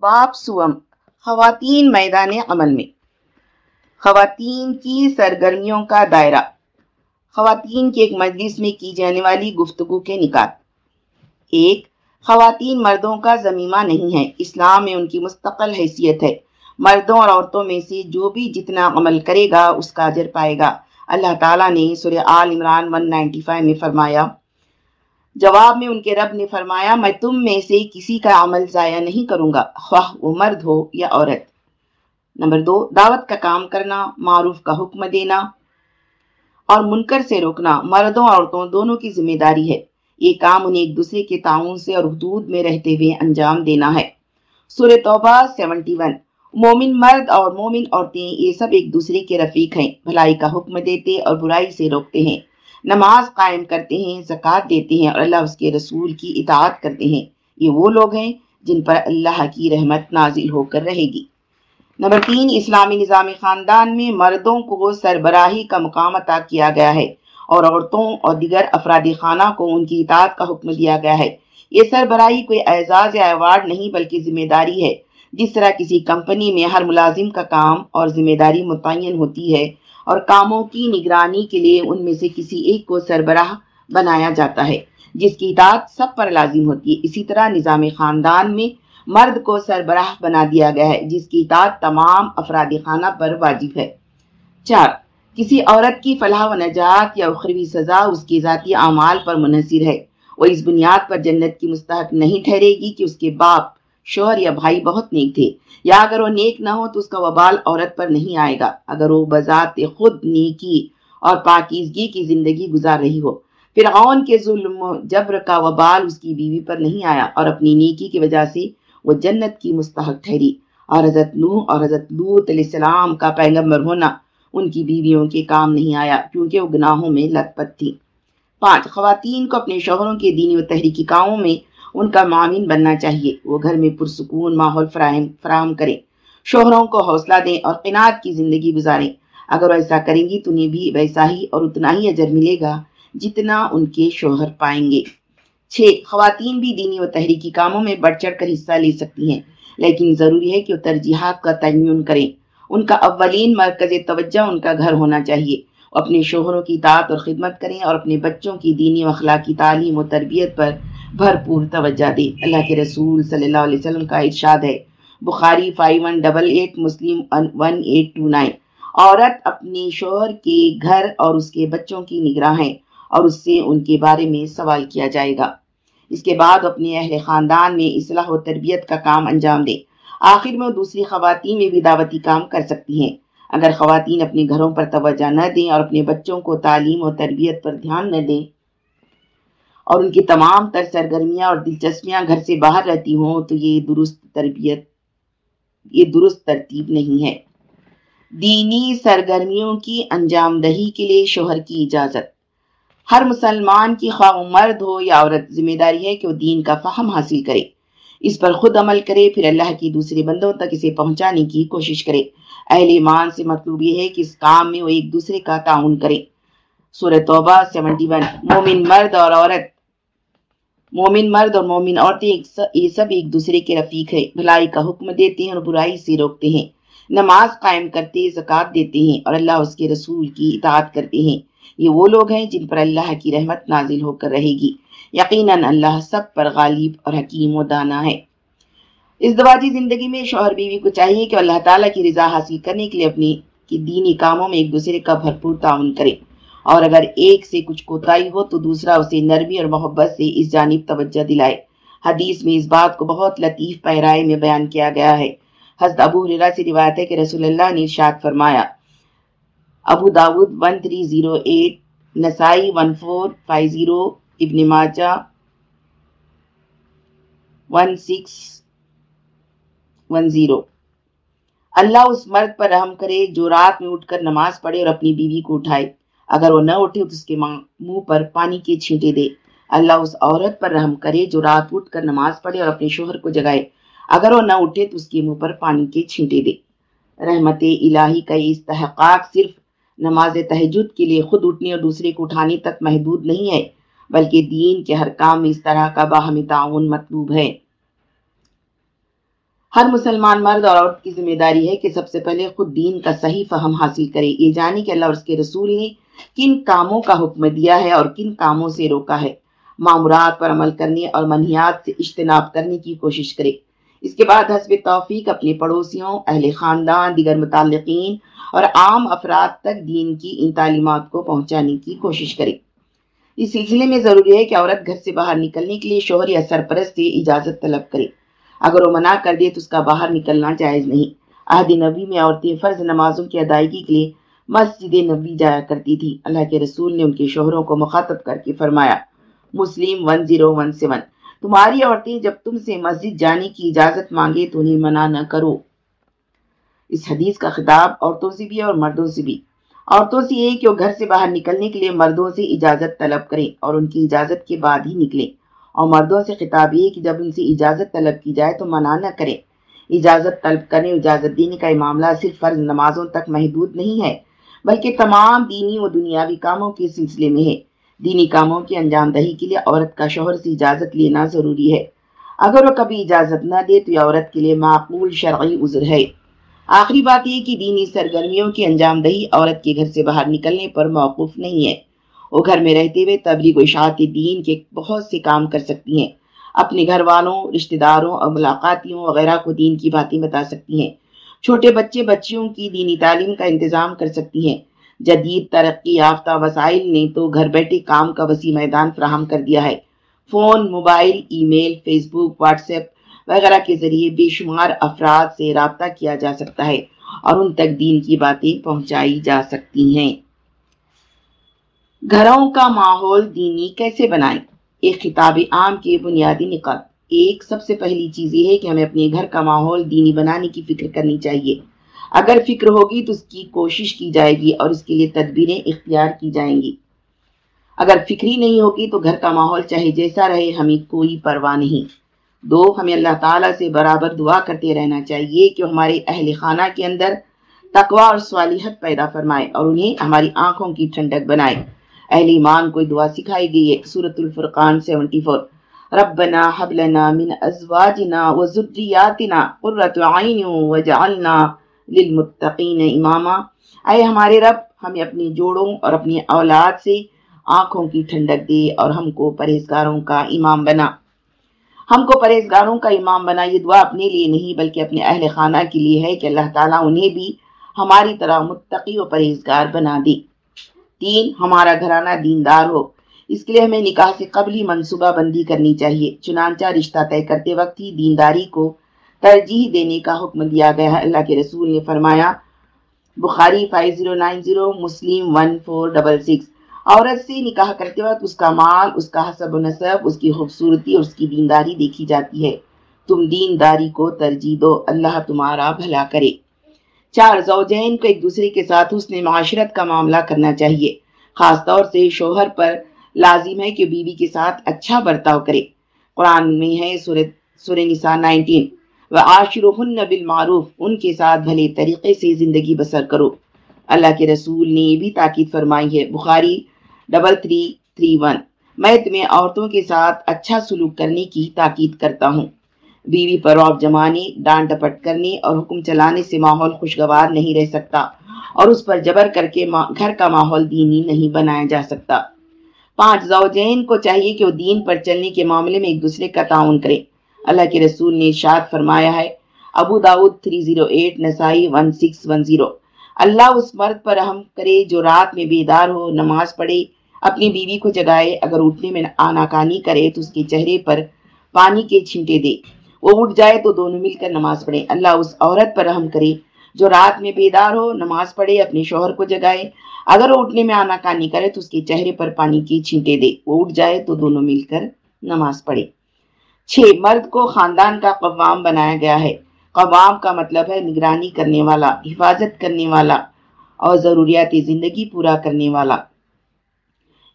باب سوم، خواتین میدان عمل میں۔ خواتین کی سرگرمیوں کا دائرہ۔ خواتین کی ایک مجلس میں کی جانے والی گفتگو کے نکات۔ ایک، خواتین مردوں کا زمیمہ نہیں ہے۔ اسلام میں ان کی مستقل حیثیت ہے۔ مردوں اور عورتوں میں سے جو بھی جتنا عمل کرے گا، اس کا اجر پائے گا۔ اللہ تعالیٰ نے سورہ آل عمران 195 میں فرمایا جواب میں ان کے رب نے فرمایا، میں تم میں سے کسی کا عمل ضائع نہیں کروں گا، خواہ وہ مرد ہو یا عورت۔ نمبر دو، دعوت کا کام کرنا، معروف کا حکم دینا اور منکر سے روکنا۔ مردوں اور عورتوں دونوں کی ذمہ داری ہے۔ یہ کام انہیں ایک دوسرے کے تعاون سے اور حدود میں رہتے ہوئے انجام دینا ہے۔ سورہ توبہ سیونٹی ون، مومن مرد اور مومن عورتیں، یہ سب ایک دوسرے کے رفیق ہیں۔ بھلائی کا حکم دیتے اور برائی سے روکتے ہیں۔ نماز قائم کرتے ہیں زکوٰۃ دیتے ہیں اور اللہ اس کے رسول کی اطاعت کرتے ہیں۔ یہ وہ لوگ ہیں جن پر اللہ کی رحمت نازل ہو کر رہے گی۔ نمبر تین، اسلامی نظام خاندان میں مردوں کو سربراہی کا مقام عطا کیا گیا ہے اور عورتوں اور دیگر افراد خانہ کو ان کی اطاعت کا حکم دیا گیا ہے۔ یہ سربراہی کوئی اعزاز یا ایوارڈ نہیں بلکہ ذمہ داری ہے۔ جس طرح کسی کمپنی میں ہر ملازم کا کام اور ذمہ داری متعین ہوتی ہے اور کاموں کی نگرانی کے لیے ان میں سے کسی ایک کو سربراہ بنایا جاتا ہے، جس کی اطاعت سب پر لازم ہوتی ہے۔ اسی طرح نظام خاندان میں مرد کو سربراہ بنا دیا گیا ہے، جس کی اطاعت تمام افراد خانہ پر واجب ہے۔ چار، کسی عورت کی فلاح و نجات یا اخروی سزا اس کی ذاتی اعمال پر منحصر ہے۔ وہ اس بنیاد پر جنت کی مستحق نہیں ٹھہرے گی کہ اس کے باپ شوہر یا بھائی بہت نیک تھے۔ یا اگر وہ نیک نہ ہو تو اس کا وبال عورت پر نہیں آئے گا۔ اگر وہ بذات خود نیکی اور پاکیزگی کی زندگی گزار رہی ہو۔ فرعون کے ظلم و جبر کا وبال اس کی بیوی پر نہیں آیا اور اپنی نیکی کی وجہ سے وہ جنت کی مستحق ٹھہری۔ اور حضرت نوح اور حضرت لوت علیہ السلام کا پیغمبر ہونا ان کی بیویوں کے کام نہیں آیا کیونکہ وہ گناہوں میں لت پت تھی۔ پانچ، خواتین کو اپنے شوہروں کے دینی و تحریکی کاموں میں ان کا معاون بننا چاہیے۔ وہ گھر میں پرسکون ماحول فراہم فراہم کریں۔ شوہروں کو حوصلہ دیں اور قناعت کی زندگی گزاریں۔ اگر وہ ایسا کریں گی تو انہیں بھی ویسا ہی اور اتنا ہی اجر ملے گا جتنا ان کے شوہر پائیں گے۔ چھ، خواتین بھی دینی و تحریکی کاموں میں بڑھ چڑھ کر حصہ لے سکتی ہیں۔ لیکن ضروری ہے کہ وہ ترجیحات کا تعین کریں۔ ان کا اولین مرکز توجہ ان کا گھر ہونا چاہیے۔ اپنے شوہروں کی اطاعت اور خدمت کریں اور اپنے بچوں کی دینی و اخلاقی تعلیم و تربیت پر بھرپور توجہ دے اللہ کے رسول صلی اللہ علیہ وسلم کا ارشاد ہے۔ بخاری فائیو ون ڈبل ایٹ مسلم ون ایٹ ٹو نائن عورت اپنے شوہر کے گھر اور اس کے بچوں کی نگراں ہے اور اس سے ان کے بارے میں سوال کیا جائے گا۔ اس کے بعد اپنے اہل خاندان میں اصلاح و تربیت کا کام انجام دے۔ آخر میں دوسری خواتین میں بھی دعوتی کام کر سکتی ہیں۔ اگر خواتین اپنے گھروں پر توجہ نہ دیں اور اپنے بچوں کو تعلیم و تربیت پر دھیان نہ دیں اور ان کی تمام تر سرگرمیاں اور دلچسپیاں گھر سے باہر رہتی ہوں تو یہ درست تربیت، یہ درست ترتیب نہیں ہے۔ دینی سرگرمیوں کی انجام دہی کے لیے شوہر کی اجازت۔ ہر مسلمان کی خواہ مرد ہو یا عورت، ذمہ داری ہے کہ وہ دین کا فہم حاصل کرے۔ اس پر خود عمل کرے، پھر اللہ کی دوسرے بندوں تک اسے پہنچانے کی کوشش کرے۔ اہل ایمان سے مطلوب یہ ہے کہ اس کام میں وہ ایک دوسرے کا تعاون کرے۔ سورہ توبہ سیونٹی ون۔ مومن مرد اور عورت مومن مرد اور مومن عورتیں یہ سب ایک دوسرے کے رفیق ہے بھلائی کا حکم دیتے ہیں اور برائی سے روکتے ہیں۔ نماز قائم کرتے زکوٰۃ دیتے ہیں اور اللہ اس کے رسول کی اطاعت کرتے ہیں۔ یہ وہ لوگ ہیں جن پر اللہ کی رحمت نازل ہو کر رہے گی۔ یقیناً اللہ سب پر غالب اور حکیم و دانا ہے۔ اس دواجی زندگی میں شوہر بیوی کو چاہیے کہ اللہ تعالیٰ کی رضا حاصل کرنے کے لیے اپنی کی دینی کاموں میں ایک دوسرے کا بھرپور تعاون کرے۔ اور اگر ایک سے کچھ کوتاہی ہو تو دوسرا اسے نرمی اور محبت سے اس جانب توجہ دلائے۔ حدیث میں اس بات کو بہت لطیف پیرائے میں بیان کیا گیا ہے۔ حضرت ابو حریرہ سے روایت ہے کہ رسول اللہ نے ارشاد فرمایا، ابو داود ون تھری زیرو ایٹ نسائی ون فور فائیو زیرو ابن ماجہ ون سکس ون زیرو اللہ اس مرد پر رحم کرے جو رات میں اٹھ کر نماز پڑھے اور اپنی بیوی کو اٹھائے۔ اگر وہ نہ اٹھے تو اس کے منہ پر پانی کے چھینٹے دے۔ اللہ اس عورت پر رحم کرے جو رات اٹھ کر نماز پڑھے اور اپنے شوہر کو جگائے۔ اگر وہ نہ اٹھے تو اس کے منہ پر پانی کے چھینٹے دے۔ رحمت الہی کا یہ استحقاق صرف نماز تہجد کے لیے خود اٹھنے اور دوسرے کو اٹھانے تک محدود نہیں ہے، بلکہ دین کے ہر کام میں اس طرح کا باہمی تعاون مطلوب ہے۔ ہر مسلمان مرد اور عورت کی ذمہ داری ہے کہ سب سے پہلے خود دین کا صحیح فہم حاصل کرے یہ جانے کہ اللہ اور اس کے رسول نے کن کاموں کا حکم دیا ہے اور کن کاموں سے روکا ہے۔ معمورات پر عمل کرنے اور منحیات سے اجتناب کرنے کی کوشش کرے۔ اس کے بعد حسب توفیق اپنے پڑوسیوں، اہل خاندان، دیگر متعلقین اور عام افراد تک دین کی ان تعلیمات کو پہنچانے کی کوشش کرے۔ اس سلسلے میں ضروری ہے کہ عورت گھر سے باہر نکلنے کے لیے شوہر یا سرپرست سے اجازت طلب کرے۔ اگر وہ منع کر دے تو اس کا باہر نکلنا جائز نہیں۔ عہد نبی میں عورتیں فرض نمازوں کی ادائیگی کے لیے مسجد نبی جایا کرتی تھی۔ اللہ کے رسول نے ان کے شوہروں کو مخاطب کر کے فرمایا، مسلم ون زیرو ون سیون تمہاری عورتیں جب تم سے مسجد جانے کی اجازت مانگے تو انہیں منع نہ کرو۔ اس حدیث کا خطاب عورتوں سے بھی اور مردوں سے بھی۔ عورتوں سے یہ کہ وہ گھر سے باہر نکلنے کے لیے مردوں سے اجازت طلب کریں اور ان کی اجازت کے بعد ہی نکلیں۔ اور مردوں سے خطاب یہ کہ جب ان سے اجازت طلب کی جائے تو منع نہ کریں۔ اجازت طلب کرنے، اجازت دینے کا یہ معاملہ صرف فرض نمازوں تک محدود نہیں ہے۔ بلکہ تمام دینی و دنیاوی کاموں کے سلسلے میں ہے۔ دینی کاموں کی انجام دہی کے لیے عورت کا شوہر سے اجازت لینا ضروری ہے۔ اگر وہ کبھی اجازت نہ دے تو یہ عورت کے لیے معقول شرعی عذر ہے۔ آخری بات یہ کہ دینی سرگرمیوں کی انجام دہی عورت کے گھر سے باہر نکلنے پر موقف نہیں ہے۔ وہ گھر میں رہتے ہوئے تبلیغ و اشاعت دین کے بہت سے کام کر سکتی ہیں۔ اپنے گھر والوں، رشتہ داروں اور ملاقاتیوں وغیرہ کو دین کی باتیں بتا سکتی ہیں۔ چھوٹے بچے بچیوں کی دینی تعلیم کا انتظام کر سکتی ہیں۔ جدید ترقی یافتہ وسائل نے تو گھر بیٹھے کام کا وسیع میدان فراہم کر دیا ہے۔ Phone, mobile, email Facebook WhatsApp وغیرہ کے ذریعے بے شمار افراد سے رابطہ کیا جا سکتا ہے اور ان تک دین کی باتیں پہنچائی جا سکتی ہیں۔ گھروں کا ماحول دینی کیسے بنائیں؟ ایک خطاب عام کے بنیادی نکات ایک سب سے پہلی چیز یہ ہے کہ ہمیں اپنے گھر کا ماحول دینی بنانے کی فکر کرنی چاہیے۔ اگر فکر ہوگی تو اس کی کوشش کی جائے گی اور اس کے لیے تدبیریں اختیار کی جائیں گی۔ اگر فکری نہیں ہوگی تو گھر کا ماحول چاہے جیسا رہے، ہمیں کوئی پرواہ نہیں۔ دو، ہمیں اللہ تعالیٰ سے برابر دعا کرتے رہنا چاہیے کہ ہمارے اہل خانہ کے اندر تقوی اور صالحت پیدا فرمائے اور انہیں ہماری آنکھوں کی ٹھنڈک بنائے۔ اہل ایمان کو دعا سکھائی گئی ہے سورة الفرقان 74 ربنا حب لنا من ازواجنا و ذریاتنا قررت عین وجعلنا للمتقین اماما اے ہمارے رب، ہمیں اپنی جوڑوں اور اپنی اولاد سے آنکھوں کی ٹھنڈک دے اور ہم کو پرہیزگاروں کا امام بنا۔ ہم کو پرہیزگاروں کا امام بنا۔ یہ دعا اپنے لیے نہیں، بلکہ اپنے اہل خانہ کے لیے ہے کہ اللہ تعالیٰ انہیں بھی ہماری طرح متقی و پرہیزگار بنا دے۔ تین، ہمارا گھرانہ دیندار ہو۔ اس کے لیے ہمیں نکاح سے قبلی منصوبہ بندی کرنی چاہیے۔ چنانچہ رشتہ طے کرتے وقت ہی دینداری کو ترجیح دینے کا حکم دیا گیا ہے۔ اللہ کے رسول نے فرمایا، بخاری 5090 مسلم 1466 عورت سے نکاح کرتے وقت اس کا مال، اس کا حسب و نصب، اس کی خوبصورتی اور اس کی دینداری دیکھی جاتی ہے۔ تم دینداری کو ترجیح دو، اللہ تمہارا بھلا کرے۔ چار، زوجین کو ایک دوسرے کے ساتھ حسن معاشرت کا معاملہ کرنا چاہیے۔ خاص طور سے شوہر پر لازم ہے کہ بیوی کے ساتھ اچھا برتاؤ کرے۔ قرآن میں ہے سورہ نساء 19 وَعَاشِرُهُنَّ بِالْمَعْرُوفِ، ان کے ساتھ بھلے طریقے سے زندگی بسر کرو۔ اللہ کے رسول نے یہ بھی تاکید فرمائی ہے۔ بخاری ڈبل تھری تھری ون۔ میں تمہیں عورتوں کے ساتھ اچھا سلوک کرنے کی تاکید کرتا ہوں۔ بیوی پر روب جمانے، ڈانٹ ڈپٹ کرنے اور حکم چلانے سے ماحول خوشگوار نہیں رہ سکتا اور اس پر جبر کر کے گھر کا ماحول دینی نہیں بنایا جا سکتا۔ پانچ زوجین کو چاہیے کہ وہ دین پر چلنے کے معاملے میں ایک دوسرے کا تعاون کرے۔ اللہ کے رسول نے اشارت فرمایا ہے، ابو داود 308 نسائی 1610 اللہ اس مرد پر رحم کرے جو رات میں بیدار ہو، نماز پڑھے، اپنی بیوی کو جگائے، اگر اٹھنے میں آناکانی کرے تو اس کے چہرے پر پانی کے چھنٹے دے۔ وہ اٹھ جائے تو دونوں مل کر نماز پڑھے اللہ اس عورت پر رحم کرے جو رات میں بیدار ہو، نماز پڑھے، اپنے شوہر کو جگائے۔ اگر وہ اٹھنے میں آناکانی کرے تو اس کے چہرے پر پانی کے چھنٹے دے۔ وہ اٹھ جائے تو دونوں مل کر نماز پڑھے۔ چھ، مرد کو خاندان کا قوام بنایا گیا ہے۔ قوام کا مطلب ہے نگرانی کرنے والا، حفاظت کرنے والا اور ضروریات زندگی پورا کرنے والا۔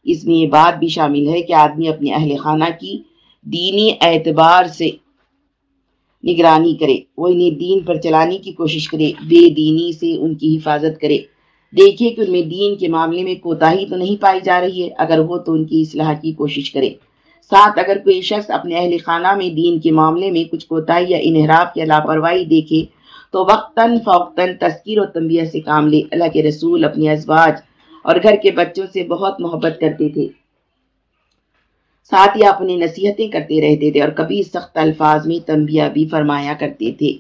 اس میں یہ بات بھی شامل ہے کہ آدمی اپنے اہل خانہ کی دینی اعتبار سے نگرانی کرے۔ وہ انہیں دین پر چلانے کی کوشش کرے، بے دینی سے ان کی حفاظت کرے۔ دیکھے کہ ان میں دین کے معاملے میں کوتاہی تو نہیں پائی جا رہی ہے، اگر وہ تو ان کی اصلاح کی کوشش کرے۔ ساتھ اگر کوئی شخص اپنے اہل خانہ میں دین کے معاملے میں کچھ کوتاہی یا انحراف یا لاپرواہی دیکھے، تو وقتاً فوقتاً تذکیر و تنبیہ سے کام لے۔ اللہ کے رسول اپنی ازواج اور گھر کے بچوں سے بہت محبت کرتے تھے۔ ساتھ ہی اپنی نصیحتیں کرتے رہتے تھے اور کبھی سخت الفاظ میں تنبیہ بھی فرمایا کرتے تھے۔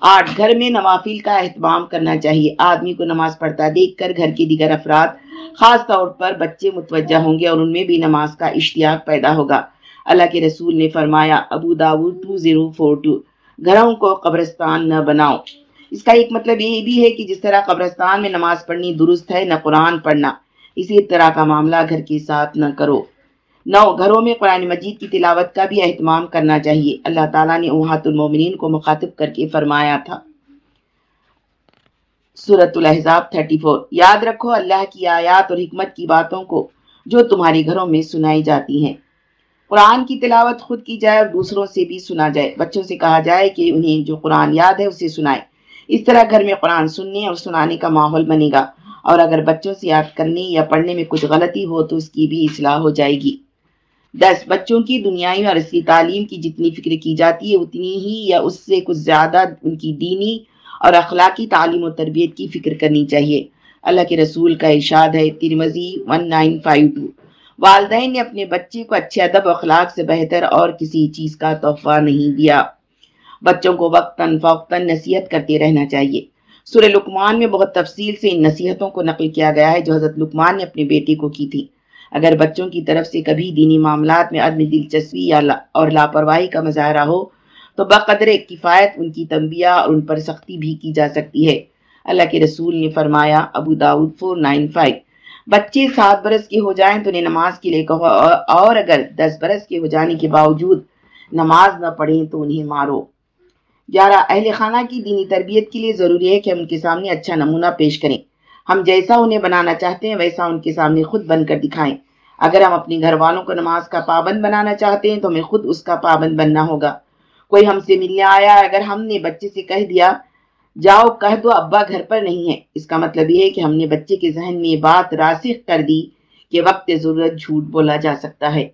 آٹھ گھر میں نوافل کا اہتمام کرنا چاہیے۔ آدمی کو نماز پڑھتا دیکھ کر گھر کے دیگر افراد خاص طور پر بچے متوجہ ہوں گے اور ان میں بھی نماز کا اشتیاق پیدا ہوگا۔ اللہ کے رسول نے فرمایا، ابو داود ٹو زیرو فور ٹو گھروں کو قبرستان نہ بناؤ۔ اس کا ایک مطلب یہ بھی ہے کہ جس طرح قبرستان میں نماز پڑھنی درست ہے، نہ قرآن پڑھنا۔ اسی طرح کا معاملہ گھر کے ساتھ نہ کرو۔ نو گھروں میں قرآن مجید کی تلاوت کا بھی اہتمام کرنا چاہیے۔ اللہ تعالیٰ نے اوہات المومنین کو مخاطب کر کے فرمایا تھا۔ سورت الحضاب 34 یاد رکھو اللہ کی آیات اور حکمت کی باتوں کو جو تمہارے گھروں میں سنائی جاتی ہیں۔ قرآن کی تلاوت خود کی جائے اور دوسروں سے بھی سنا جائے۔ بچوں سے کہا جائے کہ انہیں جو قرآن یاد ہے اسے سنائے اس طرح گھر میں قرآن سننے اور سنانے کا ماحول بنے گا۔ اور اگر بچوں سے یاد کرنے یا پڑھنے میں کچھ غلطی ہو تو اس کی بھی اصلاح ہو جائے گی۔ دس بچوں کی دنیائی اور اس کی تعلیم کی جتنی فکر کی جاتی ہے، اتنی ہی یا اس سے کچھ زیادہ ان کی دینی اور اخلاقی تعلیم و تربیت کی فکر کرنی چاہیے۔ اللہ کے رسول کا ارشاد ہے ترمزی 1952 والدین نے اپنے بچے کو اچھے ادب و اخلاق سے بہتر اور کسی چیز کا تحفہ نہیں دیا۔ بچوں کو وقتاً فوقتاً نصیحت کرتے رہنا چاہیے۔ سورہ لکمان میں بہت تفصیل سے ان نصیحتوں کو نقل کیا گیا ہے، جو حضرت لکمان نے اپنے بیٹے کو کی تھی۔ اگر بچوں کی طرف سے کبھی دینی معاملات میں عدم دلچسپی یا اور لاپرواہی کا مظاہرہ ہو، تو بقدر کفایت ان کی تنبیہ اور ان پر سختی بھی کی جا سکتی ہے۔ اللہ کے رسول نے فرمایا، ابو داود 495 بچے سات برس کے ہو جائیں تو انہیں نماز کے لیے کہو، اور اگر دس برس کے ہو جانے کے باوجود نماز نہ پڑھیں تو انہیں مارو۔ گیارہ اہل خانہ کی دینی تربیت کے لیے ضروری ہے کہ ہم ان کے سامنے اچھا نمونہ پیش کریں۔ ہم جیسا انہیں بنانا چاہتے ہیں، ویسا ان کے سامنے خود بن کر دکھائیں۔ اگر ہم اپنے گھر والوں کو نماز کا پابند بنانا چاہتے ہیں، تو ہمیں خود اس کا پابند بننا ہوگا۔ کوئی ہم سے ملنے آیا، اگر ہم نے بچے سے کہہ دیا، جاؤ کہہ دو، ابا گھر پر نہیں ہے۔ اس کا مطلب یہ ہے کہ ہم نے بچے کے ذہن میں بات راسخ کر دی کہ وقت ضرورت جھوٹ بولا جا سکتا ہے۔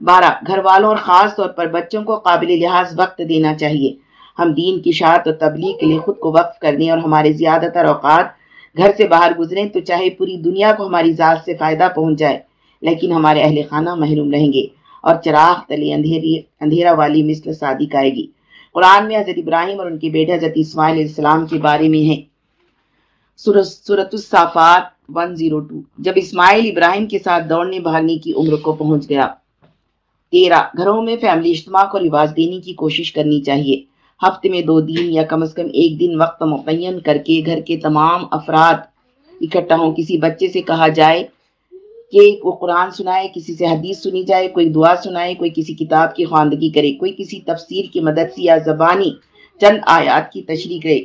بارہ گھر والوں اور خاص طور پر بچوں کو قابل لحاظ وقت دینا چاہیے۔ ہم دین کی شاعت اور تبلیغ کے لیے خود کو وقف کر دیں اور ہمارے زیادہ تر اوقات گھر سے باہر گزریں تو چاہے پوری دنیا کو ہماری ذات سے فائدہ پہنچ جائے، لیکن ہمارے اہل خانہ محروم رہیں گے اور چراغ تلے اندھیری، اندھیرا والی مثل صادق آئے گی۔ قرآن میں حضرت ابراہیم اور ان کے بیٹے حضرت اسماعیل علیہ السلام کے بارے میں ہے سورت الصافات 102 جب اسماعیل ابراہیم کے ساتھ دوڑنے بھاگنے کی عمر کو پہنچ گیا، تیرہ گھروں میں فیملی اجتماع کو رواج دینے کی کوشش کرنی چاہیے۔ ہفتے میں دو دن یا کم از کم ایک دن وقت مقین کر کے گھر کے تمام افراد اکٹھا ہوں۔ کسی بچے سے کہا جائے کہ وہ قرآن سنائے، کسی سے حدیث سنی جائے، کوئی دعا سنائے، کوئی کسی کتاب کی خواندگی کرے، کوئی کسی تفسیر کی مدد سے یا زبانی چند آیات کی تشریح کرے۔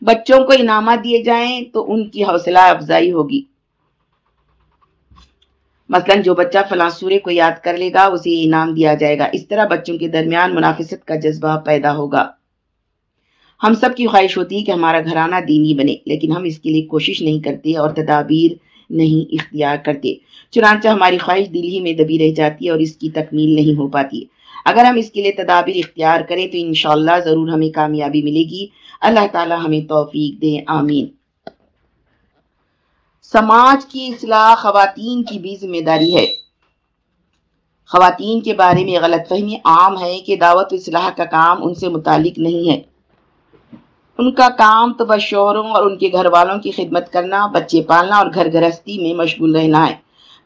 بچوں کو انعامات دیے جائیں تو ان کی حوصلہ افزائی ہوگی۔ مثلا جو بچہ فلاں سورے کو یاد کر لے گا، اسے انعام دیا جائے گا۔ اس طرح بچوں کے درمیان منافست کا جذبہ پیدا ہوگا۔ ہم سب کی خواہش ہوتی ہے کہ ہمارا گھرانہ دینی بنے، لیکن ہم اس کے لیے کوشش نہیں کرتے اور تدابیر نہیں اختیار کرتے۔ چنانچہ ہماری خواہش دل ہی میں دبی رہ جاتی ہے اور اس کی تکمیل نہیں ہو پاتی۔ اگر ہم اس کے لیے تدابیر اختیار کریں تو انشاءاللہ ضرور ہمیں کامیابی ملے گی۔ اللہ تعالی ہمیں توفیق دیں آمین۔ سماج کی اصلاح خواتین کی بھی ذمہ داری ہے۔ خواتین کے بارے میں غلط فہمی عام ہے کہ دعوت و اصلاح کا کام ان سے متعلق نہیں ہے۔ ان کا کام تو بس شوہروں اور ان کے گھر والوں کی خدمت کرنا، بچے پالنا اور گھر گرہستی میں مشغول رہنا ہے۔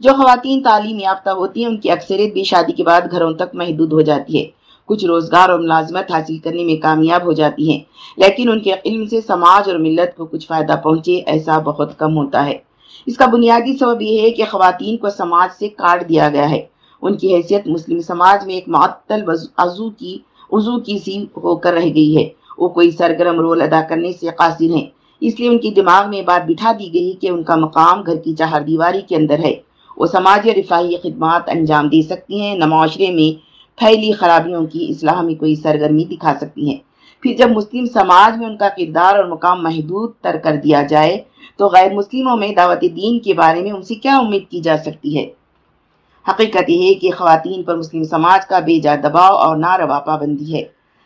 جو خواتین تعلیم یافتہ ہوتی ہیں، ان کی اکثریت بھی شادی کے بعد گھروں تک محدود ہو جاتی ہے۔ کچھ روزگار اور ملازمت حاصل کرنے میں کامیاب ہو جاتی ہیں، لیکن ان کے علم سے سماج اور ملت کو کچھ فائدہ پہنچے ایسا بہت کم ہوتا ہے۔ اس کا بنیادی سبب یہ ہے کہ خواتین کو سماج سے کاٹ دیا گیا ہے۔ ان کی حیثیت مسلم سماج میں ایک معطل عضو کی عضو کی سی ہو کر رہ گئی ہے۔ وہ کوئی سرگرم رول ادا کرنے سے قاصر ہیں۔ اس لیے ان کی دماغ میں بات بٹھا دی گئی کہ ان کا مقام گھر کی چہار دیواری کے اندر ہے۔ وہ سماجی رفاہی خدمات انجام دے سکتی ہیں۔ نہ معاشرے میں پھیلی خرابیوں کی اصلاح میں کوئی سرگرمی دکھا سکتی ہیں۔ پھر جب مسلم سماج میں ان کا کردار اور مقام محدود تر کر دیا جائے، تو غیر مسلموں میں دعوت دین کے بارے میں ان سے کیا امید کی جا سکتی ہے؟ حقیقت یہ ہے کہ خواتین پر مسلم سماج کا بے جا دباؤ اور ناروا پابندی ہے۔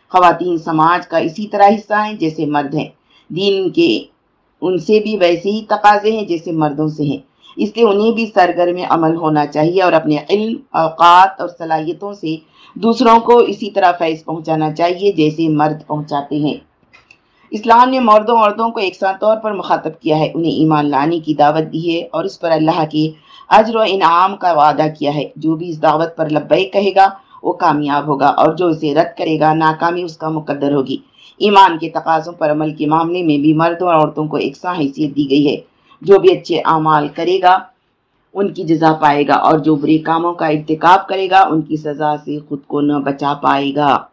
خواتین سماج کا اسی طرح حصہ ہیں جیسے مرد ہیں۔ دین کے، ان سے بھی ویسے ہی تقاضے ہیں جیسے مردوں سے ہیں۔ اس لیے انہیں بھی سرگرم عمل ہونا چاہیے اور اپنے علم، اوقات اور صلاحیتوں سے دوسروں کو اسی طرح فیض پہنچانا چاہیے جیسے مرد پہنچاتے ہیں۔ اسلام نے مردوں عورتوں کو ایک ساتھ طور پر مخاطب کیا ہے، انہیں ایمان لانے کی دعوت دی ہے اور اس پر اللہ کے اجر و انعام کا وعدہ کیا ہے۔ جو بھی اس دعوت پر لبئی کہے گا، وہ کامیاب ہوگا اور جو اسے رد کرے گا، ناکامی اس کا مقدر ہوگی۔ ایمان کے تقاضوں پر عمل کے معاملے میں بھی مردوں اور عورتوں کو ایک سا حیثیت دی گئی ہے۔ جو بھی اچھے اعمال کرے گا ان کی جزا پائے گا اور جو برے کاموں کا ارتکاب کرے گا، ان کی سزا سے خود کو نہ بچا پائے گا۔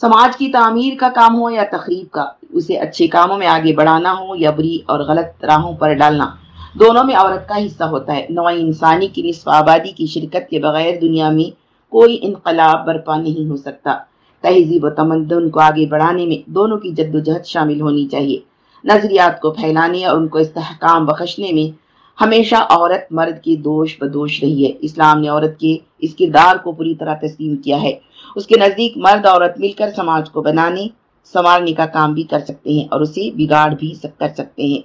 سماج کی تعمیر کا کام ہو یا تقریب کا، اسے اچھے کاموں میں آگے بڑھانا ہو یا بری اور غلط راہوں پر ڈالنا۔ دونوں میں عورت کا حصہ ہوتا ہے۔ نوع انسانی کی نصف آبادی کی شرکت کے بغیر دنیا میں کوئی انقلاب برپا نہیں ہو سکتا۔ تہذیب و تمدن کو آگے بڑھانے میں دونوں کی جد و جہد شامل ہونی چاہیے۔ نظریات کو پھیلانے اور ان کو استحکام بخشنے میں ہمیشہ عورت مرد کی دوش بدوش رہی ہے۔ اسلام نے عورت کے اس کردار کو پوری طرح تسلیم کیا ہے۔ اس کے نزدیک مرد عورت مل کر سماج کو بنانے، سنوارنے کا کام بھی کر سکتے ہیں اور اسے بگاڑ بھی کر سکتے ہیں۔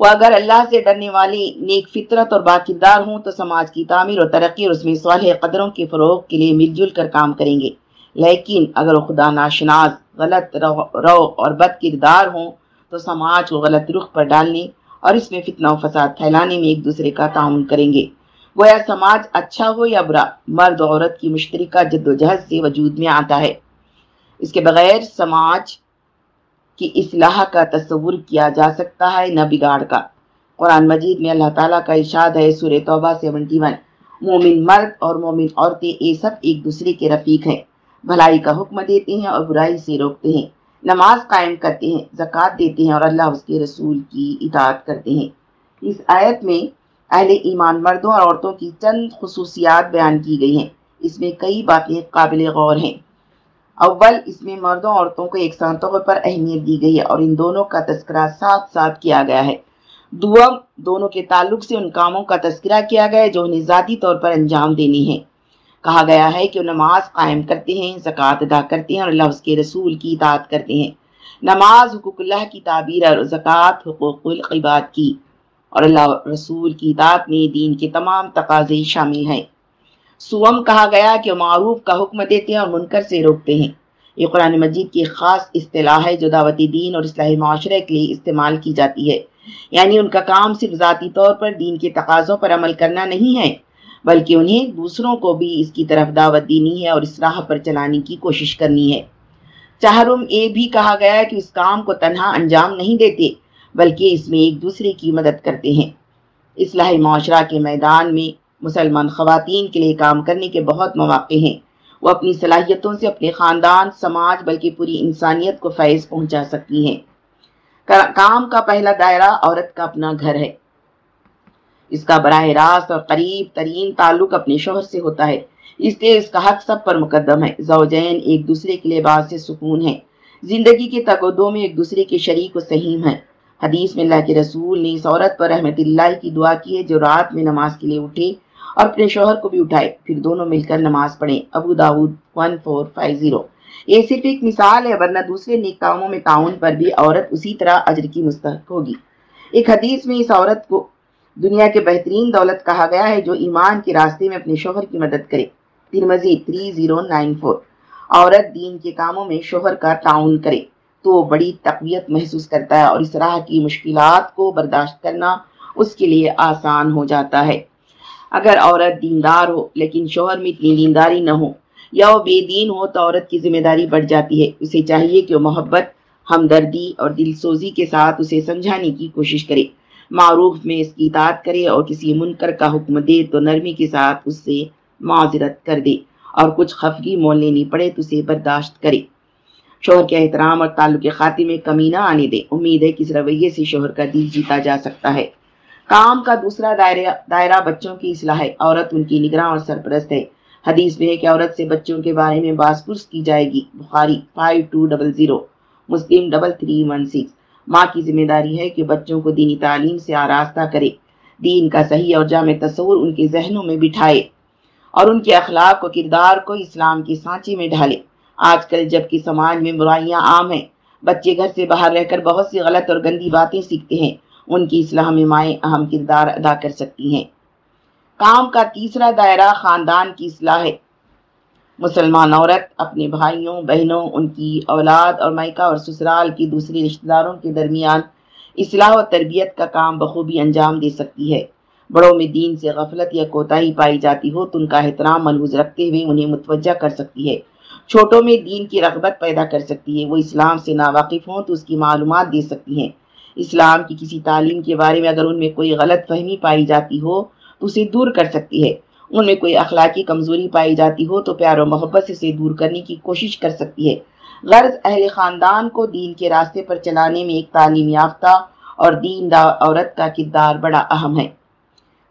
وہ اگر اللہ سے ڈرنے والی نیک فطرت اور باقیدار ہوں تو سماج کی تعمیر اور ترقی اور اس میں صالح قدروں کے فروغ کے لیے مل جل کر کام کریں گے۔ لیکن اگر وہ خدا ناشناز غلط رو اور بد کردار ہوں تو سماج کو غلط رخ پر ڈالنے اور اس میں فتنہ و فساد پھیلانے میں ایک دوسرے کا تعاون کریں گے۔ گویا سماج اچھا ہو یا برا، مرد و عورت کی مشترکہ جد و جہد سے وجود میں آتا ہے۔ اس کے بغیر سماج کی اصلاح کا تصور کیا جا سکتا ہے نہ بگاڑ کا۔ قرآن مجید میں اللہ تعالیٰ کا ارشاد ہے، سورہ توبہ سیونٹی ون۔ مومن مرد اور مومن عورتیں یہ سب ایک دوسرے کے رفیق ہیں۔ بھلائی کا حکم دیتے ہیں اور برائی سے روکتے ہیں۔ نماز قائم کرتے ہیں زکوٰۃ دیتے ہیں اور اللہ اس کے رسول کی اطاعت کرتے ہیں۔ اس آیت میں اہل ایمان مردوں اور عورتوں کی چند خصوصیات بیان کی گئی ہیں۔ اس میں کئی باتیں قابل غور ہیں۔ اول، اس میں مردوں عورتوں کو ایک ساتھ طور پر اہمیت دی گئی ہے اور ان دونوں کا تذکرہ ساتھ ساتھ کیا گیا ہے۔ دوم، دونوں کے تعلق سے ان کاموں کا تذکرہ کیا گیا ہے جو انہیں ذاتی طور پر انجام دینی ہے کہا گیا ہے کہ وہ نماز قائم کرتے ہیں، زکوٰۃ ادا کرتے ہیں اور اللہ اس کے رسول کی اطاعت کرتے ہیں۔ نماز حقوق اللہ کی تعبیر اور زکوٰۃ حقوق القباد کی اور اللہ رسول کی اطاعت میں دین کے تمام تقاضے شامل ہیں۔ سوم کہا گیا کہ وہ معروف کا حکم دیتے ہیں اور منکر سے روکتے ہیں۔ یہ قرآن مجید کی خاص اصطلاح ہے جو دعوتی دین اور اصلاح معاشرے کے لیے استعمال کی جاتی ہے۔ یعنی ان کا کام صرف ذاتی طور پر دین کے تقاضوں پر عمل کرنا نہیں ہے۔ بلکہ انہیں دوسروں کو بھی اس کی طرف دعوت دینی ہے اور اس راہ پر چلانے کی کوشش کرنی ہے۔ چہرم یہ بھی کہا گیا ہے کہ اس کام کو تنہا انجام نہیں دیتے، بلکہ اس میں ایک دوسرے کی مدد کرتے ہیں۔ اصلاح معاشرہ کے میدان میں مسلمان خواتین کے لیے کام کرنے کے بہت مواقع ہیں۔ وہ اپنی صلاحیتوں سے اپنے خاندان، سماج، بلکہ پوری انسانیت کو فیض پہنچا سکتی ہیں۔ کام کا پہلا دائرہ عورت کا اپنا گھر ہے۔ اس کا براہ راست اور قریب ترین تعلق اپنے شوہر سے ہوتا ہے۔ اس لیے اس کا حق سب پر مقدم ہے۔ زوجین ایک دوسرے کے لباس سے سکون ہے زندگی کے تقدوں میں ایک دوسرے کے شریک و سہیم ہیں۔ حدیث میں اللہ کے رسول نے اس عورت پر رحمت اللہ کی دعا کی ہے جو رات میں نماز کے لیے اٹھے اور اپنے شوہر کو بھی اٹھائے۔ پھر دونوں مل کر نماز پڑھیں۔ ابو داود 1450 یہ صرف ایک مثال ہے، ورنہ دوسرے نیک کاموں میں تعاون پر بھی عورت اسی طرح اجر کی مستحق ہوگی۔ ایک حدیث میں اس عورت کو دنیا کے بہترین دولت کہا گیا ہے جو ایمان کے راستے میں اپنے شوہر کی مدد کرے۔ مزید 3094 عورت دین کے کاموں میں شوہر کا تعاون کرے تو بڑی تقویت محسوس کرتا ہے اور اس طرح کی مشکلات کو برداشت کرنا اس کے لیے آسان ہو جاتا ہے۔ اگر عورت دیندار ہو لیکن شوہر میں اتنی دینداری نہ ہو یا وہ بے دین ہو تو عورت کی ذمہ داری بڑھ جاتی ہے۔ اسے چاہیے کہ وہ محبت، ہمدردی اور دل سوزی کے ساتھ اسے سمجھانے کی کوشش کرے۔ معروف میں اس کی اطاعت کرے اور کسی منکر کا حکم دے تو نرمی کے ساتھ اس سے معذرت کر دے اور کچھ خفگی مول لینی پڑے تو اسے برداشت کرے۔ شوہر کے احترام اور تعلق خاتے میں کمی نہ آنے دے۔ امید ہے کہ اس رویے سے شوہر کا دل جیتا جا سکتا ہے۔ کام کا دوسرا دائرہ دائرہ بچوں کی اصلاح ہے۔ عورت ان کی نگراں اور سرپرست ہے۔ حدیث میں ہے کہ عورت سے بچوں کے بارے میں باس پرس کی جائے گی۔ بخاری 5200 مسلم 3316 ماں کی ذمہ داری ہے کہ بچوں کو دینی تعلیم سے آراستہ کرے۔ دین کا صحیح اور جامع تصور ان کے ذہنوں میں بٹھائے اور ان کے اخلاق و کردار کو اسلام کے سانچے میں ڈھالے۔ آج کل جبکہ سماج میں برائیاں عام ہیں، بچے گھر سے باہر رہ کر بہت سی غلط اور گندی باتیں سیکھتے ہیں۔ ان کی اصلاح میں مائیں اہم کردار ادا کر سکتی ہیں۔ کام کا تیسرا دائرہ خاندان کی اصلاح ہے۔ مسلمان عورت، اپنے بھائیوں، بہنوں، ان کی اولاد اور مائکہ اور سسرال کی دوسری رشتہ داروں کے درمیان اصلاح و تربیت کا کام بخوبی انجام دے سکتی ہے۔ بڑوں میں دین سے غفلت یا کوتاہی پائی جاتی ہو تو ان کا احترام ملحوظ رکھتے ہوئے انہیں متوجہ کر سکتی ہے۔ چھوٹوں میں دین کی رغبت پیدا کر سکتی ہے۔ وہ اسلام سے ناواقف ہوں تو اس کی معلومات دے سکتی ہیں۔ اسلام کی کسی تعلیم کے بارے میں اگر ان میں کوئی غلط فہمی پائی جاتی ہو تو اسے دور کر سکتی ہے۔ ان میں کوئی اخلاقی کمزوری پائی جاتی ہو تو پیار و محبت سے اسے دور کرنے کی کوشش کر سکتی ہے۔ غرض اہل خاندان کو دین کے راستے پر چلانے میں ایک تعلیم یافتہ اور دین دا عورت کا کردار بڑا اہم ہے۔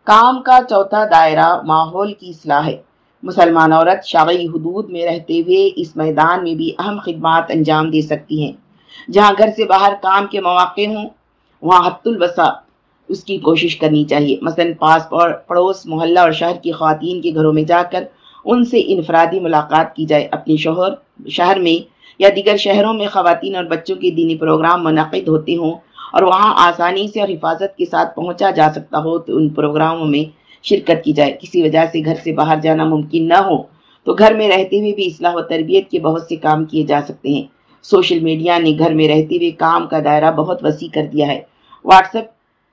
کام کا چوتھا دائرہ ماحول کی اصلاح ہے۔ مسلمان عورت شاعری حدود میں رہتے ہوئے اس میدان میں بھی اہم خدمات انجام دے سکتی ہیں۔ جہاں گھر سے باہر کام کے مواقع ہوں، وہاں حت الوسا اس کی کوشش کرنی چاہیے۔ مثلا پاس پڑوس، محلہ اور شہر کی خواتین کے گھروں میں جا کر ان سے انفرادی ملاقات کی جائے۔ اپنی شوہر، شہر میں یا دیگر شہروں میں خواتین اور بچوں کے دینی پروگرام منعقد ہوتے ہوں اور وہاں آسانی سے اور حفاظت کے ساتھ پہنچا جا سکتا ہو تو ان پروگراموں میں شرکت کی جائے۔ کسی وجہ سے گھر سے باہر جانا ممکن نہ ہو تو گھر میں رہتے ہوئے بھی اصلاح و تربیت کے بہت سے کام کیے جا سکتے ہیں۔ سوشل میڈیا نے گھر میں رہتے ہوئے کام کا دائرہ بہت وسیع کر دیا ہے۔ واٹس ایپ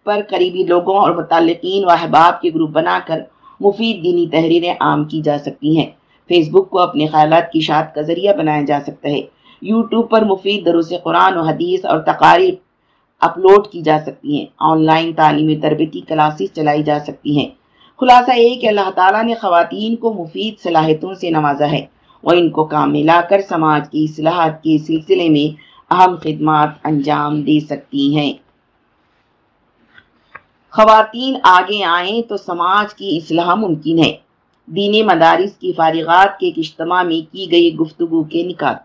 پر قریبی لوگوں اور متعلقین و احباب کے گروپ بنا کر مفید دینی تحریریں عام کی جا سکتی ہیں۔ فیس بک کو اپنے خیالات کی شاعت کا ذریعہ بنایا جا سکتا ہے۔ یوٹیوب پر مفید دروس قرآن و حدیث اور تقاریر اپلوڈ کی جا سکتی ہیں۔ آن لائن تعلیمی تربیتی کلاسز چلائی جا سکتی ہیں۔ خلاصہ یہ کہ اللہ تعالیٰ نے خواتین کو مفید صلاحیتوں سے نوازا ہے اور ان کو کام میں لا کر سماج کی اصلاحات کے سلسلے میں اہم خدمات انجام دے سکتی ہیں۔ خواتین آگے آئیں تو سماج کی اصلاح ممکن ہے۔ دینی مدارس کی فارغات کے ایک اجتماع میں کی گئی گفتگو کے نکات۔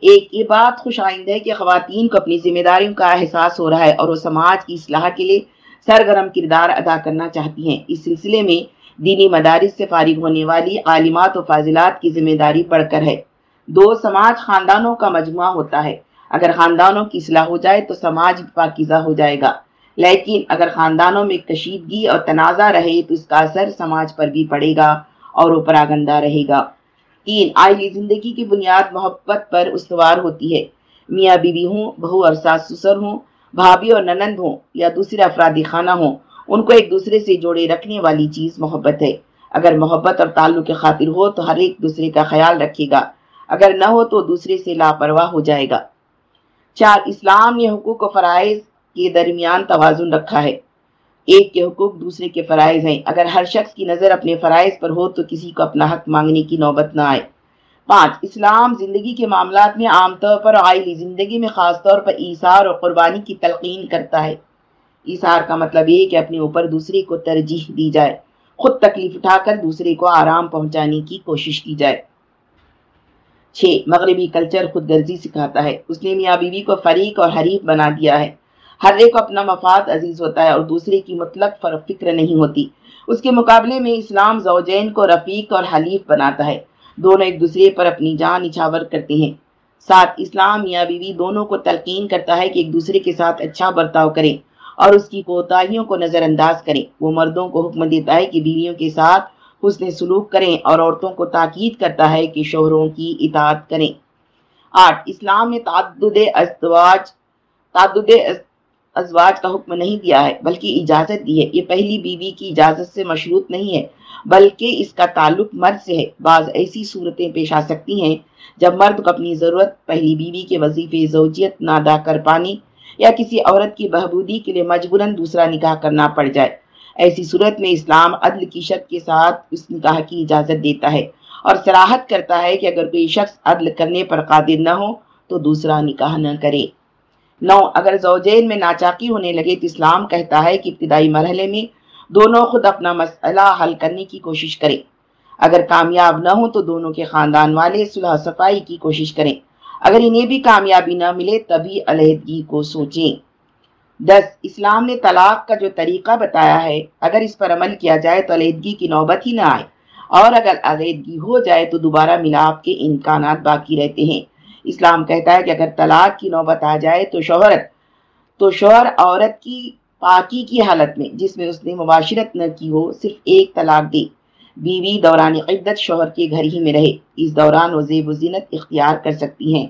ایک یہ بات خوش آئند ہے کہ خواتین کو اپنی ذمہ داریوں کا احساس ہو رہا ہے اور وہ سماج کی اصلاح کے لیے سرگرم کردار ادا کرنا چاہتی ہیں۔ اس سلسلے میں دینی مدارس سے فارغ ہونے والی عالمات و فاضلات کی ذمہ داری بڑھ کر ہے۔ دو سماج خاندانوں کا مجموعہ ہوتا ہے۔ اگر خاندانوں کی اصلاح ہو جائے تو سماج پاکیزہ ہو جائے گا۔ لیکن اگر خاندانوں میں کشیدگی اور تنازع رہے تو اس کا اثر سماج پر بھی پڑے گا اور وہ پراگندہ رہے گا۔ تین، آئلی زندگی کی بنیاد محبت پر استوار ہوتی ہے۔ میاں بیوی ہوں، بہو اور ساس سسر ہوں، بھابھی اور ننند ہوں یا دوسرے افرادی خانہ ہوں، ان کو ایک دوسرے سے جوڑے رکھنے والی چیز محبت ہے۔ اگر محبت اور تعلق کے خاطر ہو تو ہر ایک دوسرے کا خیال رکھے گا۔ اگر نہ ہو تو دوسرے سے لاپرواہ ہو جائے گا۔ چار، اسلام نے حقوق و فرائض کے درمیان توازن رکھا ہے۔ ایک کے حقوق، دوسرے کے فرائض ہیں۔ اگر ہر شخص کی نظر اپنے فرائض پر ہو تو کسی کو اپنا حق مانگنے کی نوبت نہ آئے۔ پانچ، اسلام زندگی کے معاملات میں عام طور پر آئلی زندگی میں خاص طور پر ایثار اور قربانی کی تلقین کرتا ہے۔ ایثار کا مطلب یہ کہ اپنے اوپر دوسرے کو ترجیح دی جائے۔ خود تکلیف اٹھا کر دوسرے کو آرام پہنچانے کی کوشش کی جائے۔ چھ، مغربی کلچر خود غرضی سکھاتا ہے۔ اس نے میاں بیوی کو فریق اور حریف بنا دیا ہے۔ ہر ایک کو اپنا مفاد عزیز ہوتا ہے اور دوسرے کی مطلق فکر نہیں ہوتی۔ اس کے مقابلے میں اسلام زوجین کو رفیق اور حلیف بناتا ہے۔ دونوں ایک دوسرے پر اپنی جان اچھاور کرتے ہیں۔ ساتھ اسلام یا بیوی دونوں کو تلقین کرتا ہے کہ ایک دوسرے کے ساتھ اچھا برتاؤ کریں اور اس کی کوتاہیوں کو نظر انداز کریں۔ وہ مردوں کو حکم دیتا ہے کہ بیویوں کے ساتھ حسن سلوک کریں اور عورتوں کو تاکید کرتا ہے کہ شوہروں کی اطاعت کریں۔ آٹھ، اسلام نے تعدد ازدواج تعدد ازواج کا حکم نہیں دیا ہے، بلکہ اجازت دی ہے۔ یہ پہلی بیوی کی اجازت سے مشروط نہیں ہے، بلکہ اس کا تعلق مرد سے ہے۔ بعض ایسی صورتیں پیش آ سکتی ہیں جب مرد کو اپنی ضرورت، پہلی بیوی کے وظیفے، زوجیت نہ ادا کر پانی یا کسی عورت کی بہبودی کے لیے مجبوراً دوسرا نکاح کرنا پڑ جائے۔ ایسی صورت میں اسلام عدل کی شک کے ساتھ اس نکاح کی اجازت دیتا ہے اور سراحت کرتا ہے کہ اگر کوئی شخص عدل کرنے پر قادر نہ ہو تو دوسرا نکاح نہ کرے۔ نو، اگر زوجین میں ناچاکی ہونے لگے تو اسلام کہتا ہے کہ ابتدائی مرحلے میں دونوں خود اپنا مسئلہ حل کرنے کی کوشش کریں۔ اگر کامیاب نہ ہو تو دونوں کے خاندان والے صلح صفائی کی کوشش کریں۔ اگر انہیں بھی کامیابی نہ ملے تبھی علیحدگی کو سوچیں۔ دس، اسلام نے طلاق کا جو طریقہ بتایا ہے، اگر اس پر عمل کیا جائے تو علیحدگی کی نوبت ہی نہ آئے۔ اور اگر علیحدگی ہو جائے تو دوبارہ ملاپ کے امکانات باقی رہتے ہیں۔ اسلام کہتا ہے کہ اگر طلاق کی نوبت آ جائے تو شوہرت، تو شوہر عورت کی پاکی کی حالت میں، جس میں اس نے مباشرت نہ کی ہو، صرف ایک طلاق دے۔ بیوی دوران عدت شوہر کے گھر ہی میں رہے۔ اس دوران وہ زیب و زینت اختیار کر سکتی ہیں۔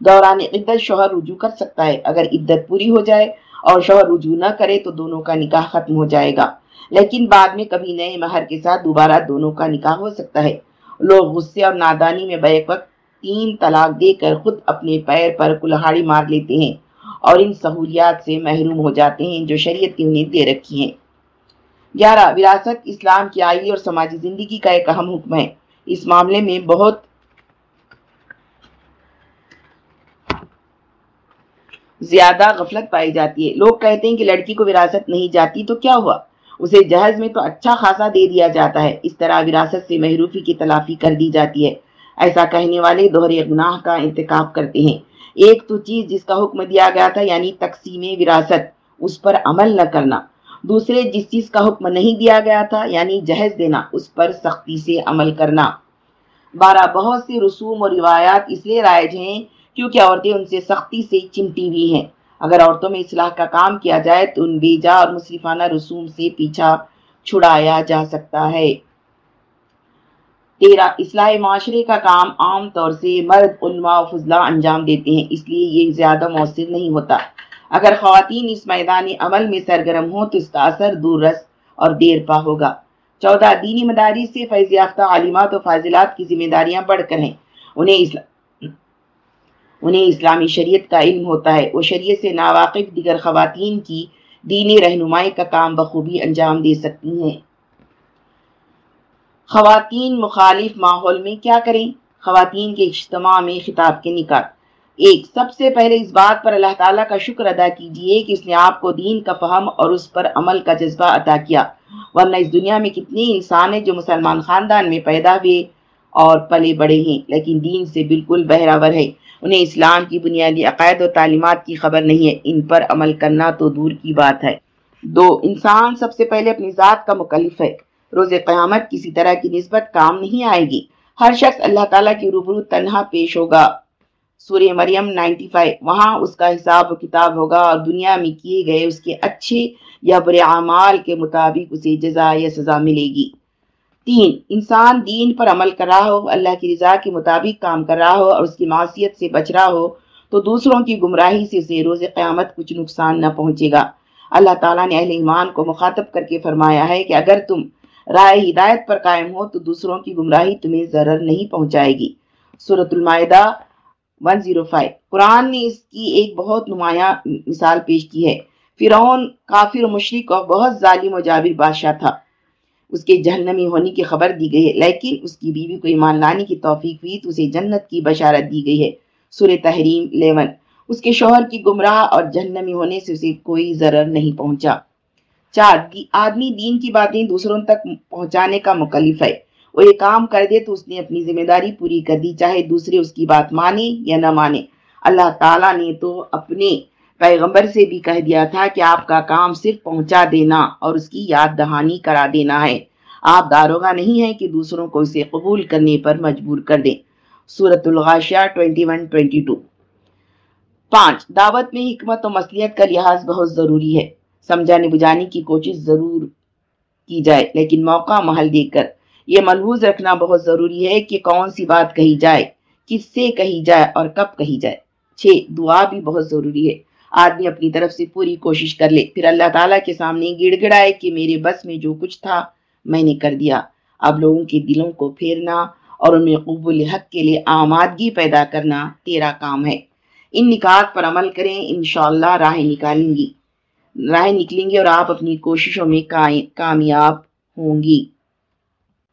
دوران عدت شوہر رجوع کر سکتا ہے۔ اگر عدت پوری ہو جائے اور شوہر رجوع نہ کرے تو دونوں کا نکاح ختم ہو جائے گا۔ لیکن بعد میں کبھی نئے مہر کے ساتھ دوبارہ دونوں کا نکاح ہو سکتا ہے۔ لوگ غصے اور نادانی میں بیک وقت تین طلاق دے کر خود اپنے پیر پر کلہاڑی مار لیتے ہیں اور ان سہولیات سے محروم ہو جاتے ہیں جو شریعت کی انہیں دے رکھی ہیں۔ گیارہ وراثت اسلام کی آئی اور سماجی زندگی کا ایک اہم حکم ہے۔ اس معاملے میں بہت زیادہ غفلت پائی جاتی ہے۔ لوگ کہتے ہیں کہ لڑکی کو وراثت نہیں جاتی تو کیا ہوا؟ اسے جہاز میں تو اچھا خاصا دے دیا جاتا ہے۔ اس طرح وراثت سے محروفی کی تلافی کر دی جاتی ہے۔ ایسا کہنے والے دوہرے گناہ کا انتخاب کرتے ہیں۔ ایک تو چیز جس کا حکم دیا گیا تھا یعنی تقسیم وراثت، اس پر عمل نہ کرنا۔ دوسرے، جس چیز کا حکم نہیں دیا گیا تھا یعنی جہیز دینا، اس پر سختی سے عمل کرنا۔ بارہ، بہت سے رسوم اور روایات اس لیے رائج ہیں کیونکہ عورتیں ان سے سختی سے چمٹی ہوئی ہیں۔ اگر عورتوں میں اصلاح کا کام کیا جائے تو ان بیجا اور مصرفانہ رسوم سے پیچھا چھڑایا جا سکتا ہے۔ تیرہ اصلاح معاشرے کا کام عام طور سے مرد، علماء و فضلہ انجام دیتے ہیں، اس لیے یہ زیادہ مؤثر نہیں ہوتا۔ اگر خواتین اس میدان عمل میں سرگرم ہوں تو اس کا اثر دور رس اور دیر پا ہوگا۔ چودہ، دینی مداری سے فیض یافتہ عالمات و فاضلات کی ذمہ داریاں بڑھ کر ہیں۔ انہیں اسلام انہیں اسلامی شریعت کا علم ہوتا ہے۔ وہ شریعت سے ناواقف دیگر خواتین کی دینی رہنمائی کا کام بخوبی انجام دے سکتی ہیں۔ خواتین مخالف ماحول میں کیا کریں؟ خواتین کے اجتماع میں خطاب کے نکات۔ ایک، سب سے پہلے اس بات پر اللہ تعالیٰ کا شکر ادا کیجیے کہ اس نے آپ کو دین کا فہم اور اس پر عمل کا جذبہ عطا کیا۔ ورنہ اس دنیا میں کتنی انسان ہیں جو مسلمان خاندان میں پیدا ہوئے اور پلے بڑے ہیں، لیکن دین سے بالکل بہراور ہے انہیں اسلام کی بنیادی عقائد و تعلیمات کی خبر نہیں ہے۔ ان پر عمل کرنا تو دور کی بات ہے۔ دو، انسان سب سے پہلے اپنی ذات کا مکلف ہے۔ روز قیامت کسی طرح کی نسبت کام نہیں آئے گی۔ ہر شخص اللہ تعالیٰ کی روبرو تنہا پیش ہوگا۔ سورہ مریم نائنٹی فائیو، وہاں اس کا حساب و کتاب ہوگا اور دنیا میں کیے گئے اس کے اچھے یا برے اعمال کے مطابق اسے جزا یا سزا ملے گی۔ تین، انسان دین پر عمل کر رہا ہو، اللہ کی رضا کے مطابق کام کر رہا ہو اور اس کی معصیت سے بچ رہا ہو، تو دوسروں کی گمراہی سے اسے روز قیامت کچھ نقصان نہ پہنچے گا۔ اللہ تعالیٰ نے اہل ایمان کو مخاطب کر کے فرمایا ہے کہ اگر تم رائے ہدایت پر قائم ہو تو دوسروں کی گمراہی تمہیں ضرر نہیں پہنچائے گی۔ صورت المائدہ 105 قرآن نے اس کی ایک بہت نمایاں مثال پیش کی ہے۔ فرعون کافر و مشرق اور بہت ظالم و جابر بادشاہ تھا۔ اس کے جہنمی ہونے کی خبر دی گئی ہے، لیکن اس کی بیوی کو ایمان لانے کی توفیق ہوئی تو اسے جنت کی بشارت دی گئی ہے۔ سورہ تحریم لیون اس کے شوہر کی گمراہ اور جہنمی ہونے سے اسے کوئی ضرر نہیں پہنچا۔ چار آدمی دین کی باتیں دوسروں تک پہنچانے کا مکلف ہے۔ وہ یہ کام کر دے تو اس نے اپنی ذمہ داری پوری کر دی، چاہے دوسرے اس کی بات مانے یا نہ مانے۔ اللہ تعالیٰ نے تو اپنے پیغمبر سے بھی کہہ دیا تھا کہ آپ کا کام صرف پہنچا دینا اور اس کی یاد دہانی کرا دینا ہے۔ آپ داروغہ نہیں ہیں کہ دوسروں کو اسے قبول کرنے پر مجبور کر دیں۔ سورت الغاشیہ 21-22 پانچ، دعوت میں حکمت و مسلیت کا لحاظ بہت ضروری ہے۔ سمجھانے بجانے کی کوشش ضرور کی جائے، لیکن موقع محل دے کر یہ ملحوظ رکھنا بہت ضروری ہے کہ کون سی بات کہی جائے، کس سے کہی جائے اور کب کہی جائے۔ چھ، دعا بھی بہت ضروری ہے۔ آدمی اپنی طرف سے پوری کوشش کر لے، پھر اللہ تعالیٰ کے سامنے گڑ گڑائے کہ میرے بس میں جو کچھ تھا میں نے کر دیا۔ اب لوگوں کے دلوں کو پھیرنا اور ان میں قبول حق کے لیے آمادگی پیدا کرنا تیرا کام ہے۔ ان نکات پر عمل کریں، انشاءاللہ راہیں نکالیں گی۔ راہیں نکلیں گی اور آپ اپنی کوششوں میں کامیاب ہوں گی۔